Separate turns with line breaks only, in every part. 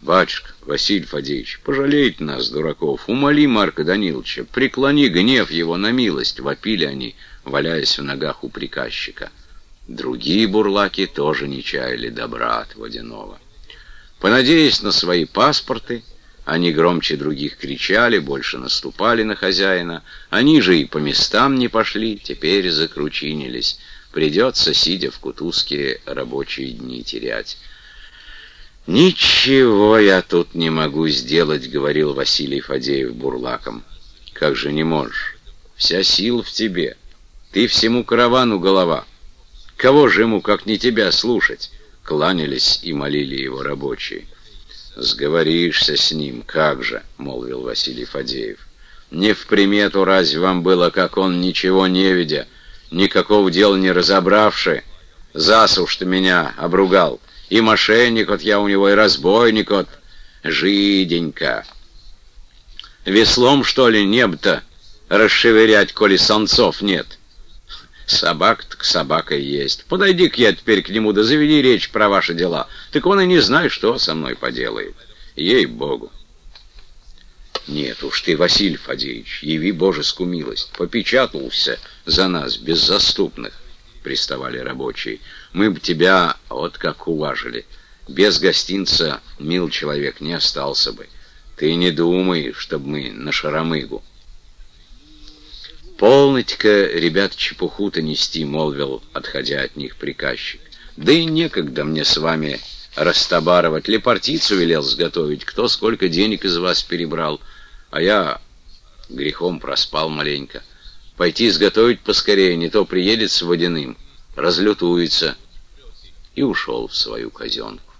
Батюшка, Василий Фадеевич, пожалейте нас, дураков, умоли Марка Даниловича, преклони гнев его на милость, вопили они, валяясь в ногах у приказчика. Другие бурлаки тоже не чаяли добра от водяного. Понадеясь на свои паспорты, они громче других кричали, больше наступали на хозяина. Они же и по местам не пошли, теперь закручинились. Придется, сидя в кутузке, рабочие дни терять. «Ничего я тут не могу сделать», — говорил Василий Фадеев бурлаком. «Как же не можешь? Вся сила в тебе. Ты всему каравану голова. Кого же ему, как не тебя, слушать?» Кланялись и молили его рабочие. «Сговоришься с ним, как же», — молвил Василий Фадеев. «Не в примету разве вам было, как он, ничего не видя, никакого дела не разобравши? Засуш ты меня обругал». И мошенник от я у него, и разбойник от. Жиденько. Веслом, что ли, небо-то расшевырять, коли самцов нет? Собак так собака и есть. Подойди-ка я теперь к нему, да заведи речь про ваши дела. Так он и не знает, что со мной поделает. Ей-богу. Нет уж ты, Василий Фадеевич, яви божескую милость. Попечатался за нас, беззаступных приставали рабочие. «Мы бы тебя вот как уважили. Без гостинца мил человек не остался бы. Ты не думай, чтобы мы на шаромыгу». «Полноте-ка, ребят, чепуху-то нести», — молвил, отходя от них приказчик. «Да и некогда мне с вами растабарывать. Лепартицу велел сготовить, кто сколько денег из вас перебрал, а я грехом проспал маленько». Пойти изготовить поскорее, не то приедет с водяным, разлютуется. И ушел в свою казенку.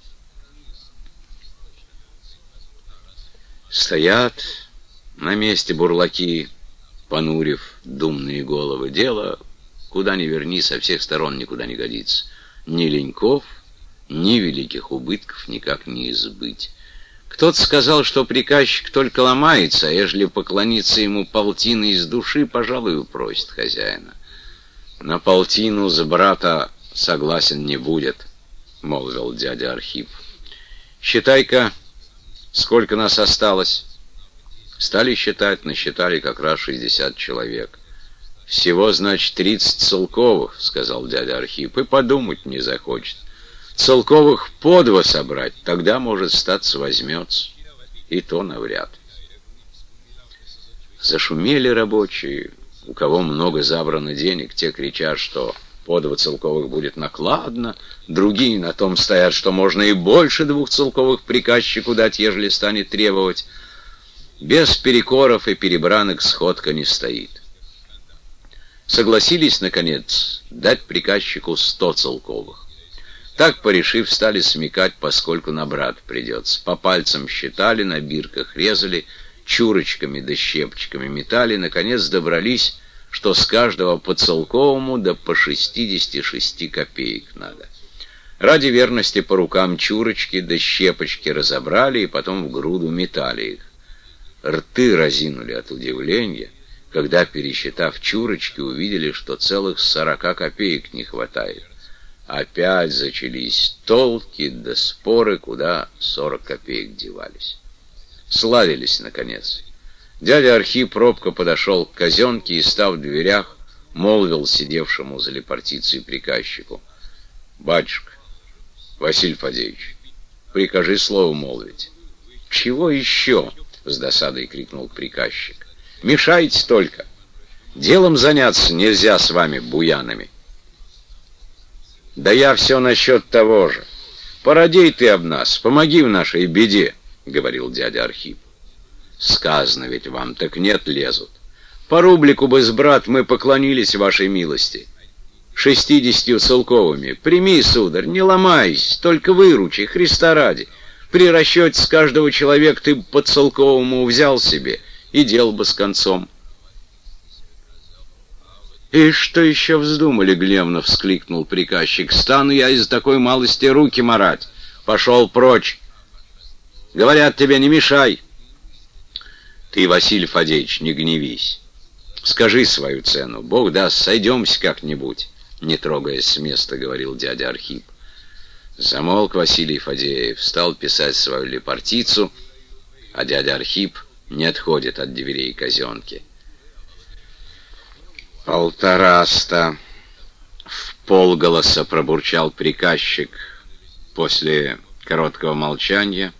Стоят на месте бурлаки, понурив думные головы. Дело, куда ни верни, со всех сторон никуда не годится. Ни леньков, ни великих убытков никак не избыть. Кто-то сказал, что приказчик только ломается, а ежели поклониться ему полтины из души, пожалуй, упросит хозяина. На полтину за брата согласен не будет, — молвил дядя Архип. Считай-ка, сколько нас осталось. Стали считать, насчитали как раз шестьдесят человек. Всего, значит, тридцать целковых, — сказал дядя Архип, — и подумать не захочет. Целковых по два собрать, тогда, может, статься возьмется. И то навряд. Зашумели рабочие, у кого много забрано денег, те кричат, что по два целковых будет накладно, другие на том стоят, что можно и больше двух целковых приказчику дать, ежели станет требовать. Без перекоров и перебранок сходка не стоит. Согласились, наконец, дать приказчику сто целковых. Так, порешив, стали смекать, поскольку на брат придется. По пальцам считали, на бирках резали, чурочками да щепчиками метали, наконец добрались, что с каждого по целковому да по 66 копеек надо. Ради верности по рукам чурочки да щепочки разобрали и потом в груду метали их. Рты разинули от удивления, когда, пересчитав чурочки, увидели, что целых сорока копеек не хватает. Опять зачались толки да споры, куда сорок копеек девались. Славились, наконец. Дядя Архип робко подошел к казенке и, став в дверях, молвил сидевшему за лепартицей приказчику. «Батюшка, Василий Фадеевич, прикажи слово молвить». «Чего еще?» — с досадой крикнул приказчик. «Мешайте только. Делом заняться нельзя с вами, буянами». Да я все насчет того же. Породей ты об нас, помоги в нашей беде, — говорил дядя Архип. Сказано ведь вам, так нет, лезут. По рублику бы с брат мы поклонились вашей милости. Шестидесятью целковыми. Прими, сударь, не ломайся, только выручи, Христа ради. При расчете с каждого человека ты по целковому взял себе, и дел бы с концом. «И что еще вздумали?» — гневно вскликнул приказчик. «Стану я из такой малости руки марать. Пошел прочь. Говорят тебе, не мешай». «Ты, Василий Фадеевич, не гневись. Скажи свою цену. Бог даст, сойдемся как-нибудь», — не трогаясь с места, говорил дядя Архип. Замолк Василий Фадеев, стал писать свою лепартицу, а дядя Архип не отходит от дверей казенки. «Полтораста!» — в полголоса пробурчал приказчик после короткого молчания,